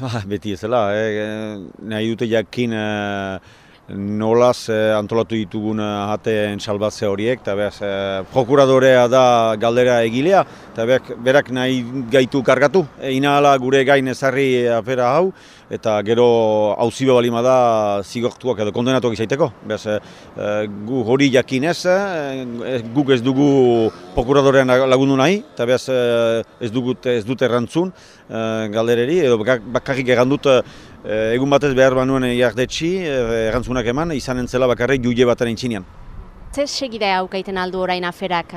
Ba, beti ezela, eh, nahi dute jakin eh, nolaz eh, antolatu ditugun ahateen salbatze horiek, eta behaz, eh, prokuradorea da galdera egilea, eta berak, berak nahi gaitu kargatu, e, inahala gure gain ezarri afera hau, eta gero hauzi balima da zigortuak edo kondenatuak izaiteko. Behaz, eh, gu hori jakinez, eh, guk ez dugu prokuradorean lagundu nahi, eta behaz eh, ez, dugut, ez dute errantzun eh, galdereri, edo bakarrik egandut Eh, egun batez behar banuen jardetxi, eh, errantzunak eman, izan entzela bakarrik juile bat entzinean. Zer segidea haukaiten aldu orain aferak?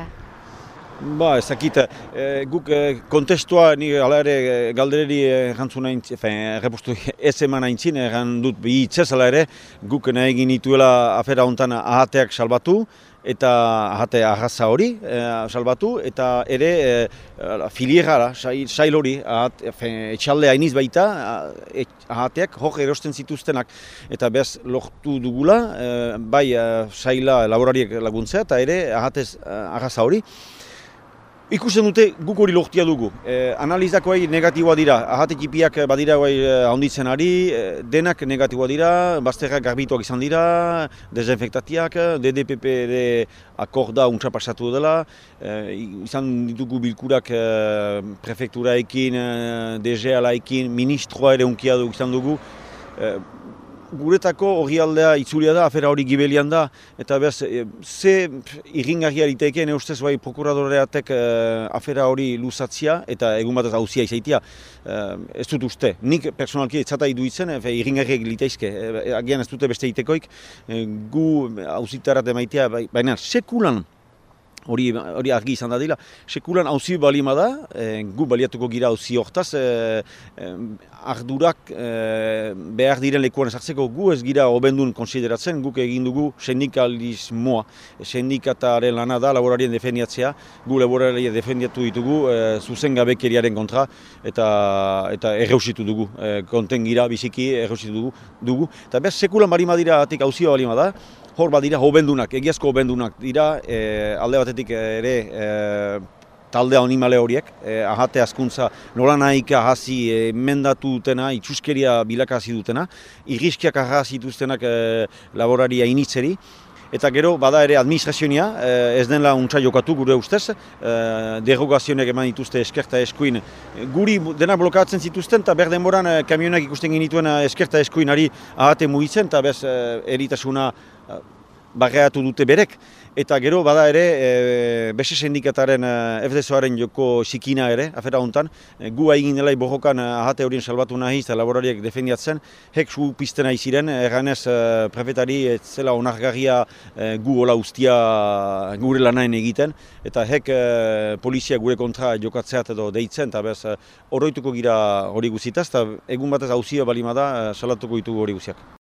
Ba, ez dakit, e, guk e, kontestua ni ala ere galdereri errantzuna errepostu ez eman aintzin, erran dut bi hitzez ala ere, guk nahi egin nituela afera hontan ahateak salbatu, eta ahate arraza hori e, salbatu, eta ere e, filiera, sail hori, etxalde hainiz baita, ahateak hor erosten zituztenak, eta behaz lortu dugula, e, bai saila laborariek laguntzea, eta ere ahatez arraza hori. Ikusten dute guk hori lohtia dugu. E, analizako negatiboa dira, ahate tipiak badira bai handitzen ari, e, denak negatiboa dira, bazterrak garbituak izan dira, dezinfektatiak, DDPP ere akorda untsa pasatu dela, e, izan ditugu bilkurak e, prefekturaekin, e, DGA-laekin, ministroa ere unkia dugu izan dugu. E, guretako hori aldea itzulia da, afera hori gibelian da, eta behaz, e, ze irringarria diteken eustez bai prokuradoreatek e, afera hori luzatzia eta egun batez hauzia izaitia. E, ez dut uste, nik personalki etzata iduitzen, e, irringarriak liteizke, e, agian ez dute beste itekoik, e, gu hauzitarat emaitea, bai, baina sekulan hori hori argi izan da dela. Sekulan hauzi balima da, e, gu baliatuko gira hauzi hortaz, e, e, ardurak e, behar diren lekuan esartzeko gu ez gira obendun konsideratzen, guk egin dugu sindikalismoa. Sindikataren lana da, laborarien defendiatzea, gu laborarien defendiatu ditugu e, zuzen gabekeriaren kontra, eta eta erreusitu dugu, e, konten gira biziki erreusitu dugu. dugu. Eta behar sekulan balima dira atik hauzia balima da, hor badira hobendunak, egiazko hobendunak dira, e, alde batetik ere e, taldea animale horiek, e, ahate askuntza nola nahika hasi e, mendatu dutena, itxuskeria bilakazi dutena, irriskiak ahasi dituztenak e, laboraria initzeri, Eta gero, bada ere administrazionia, ez denla untsa jokatu gure ustez, derogazionek eman dituzte eskerta eskuin. Guri dena blokatzen zituzten, eta ber denboran kamionak ikusten genituen eskerta eskuinari ahate mugitzen, eta bez eritasuna barreatu dute berek. Eta gero, bada ere, e, beste sindikataren e, FDSOaren joko sikina ere, afera hontan, e, gu haigin dela bojokan e, ahate horien salbatu nahi eta laborariak defendiatzen, hek zu pizten nahi ziren, erganez e, prefetari ez zela onargarria e, gu hola ustia gure lanain egiten, eta hek e, polizia gure kontra jokatzeat edo deitzen, eta bez, oroituko gira hori guzitaz, eta egun batez hauzia balimada salatuko ditugu hori guziak.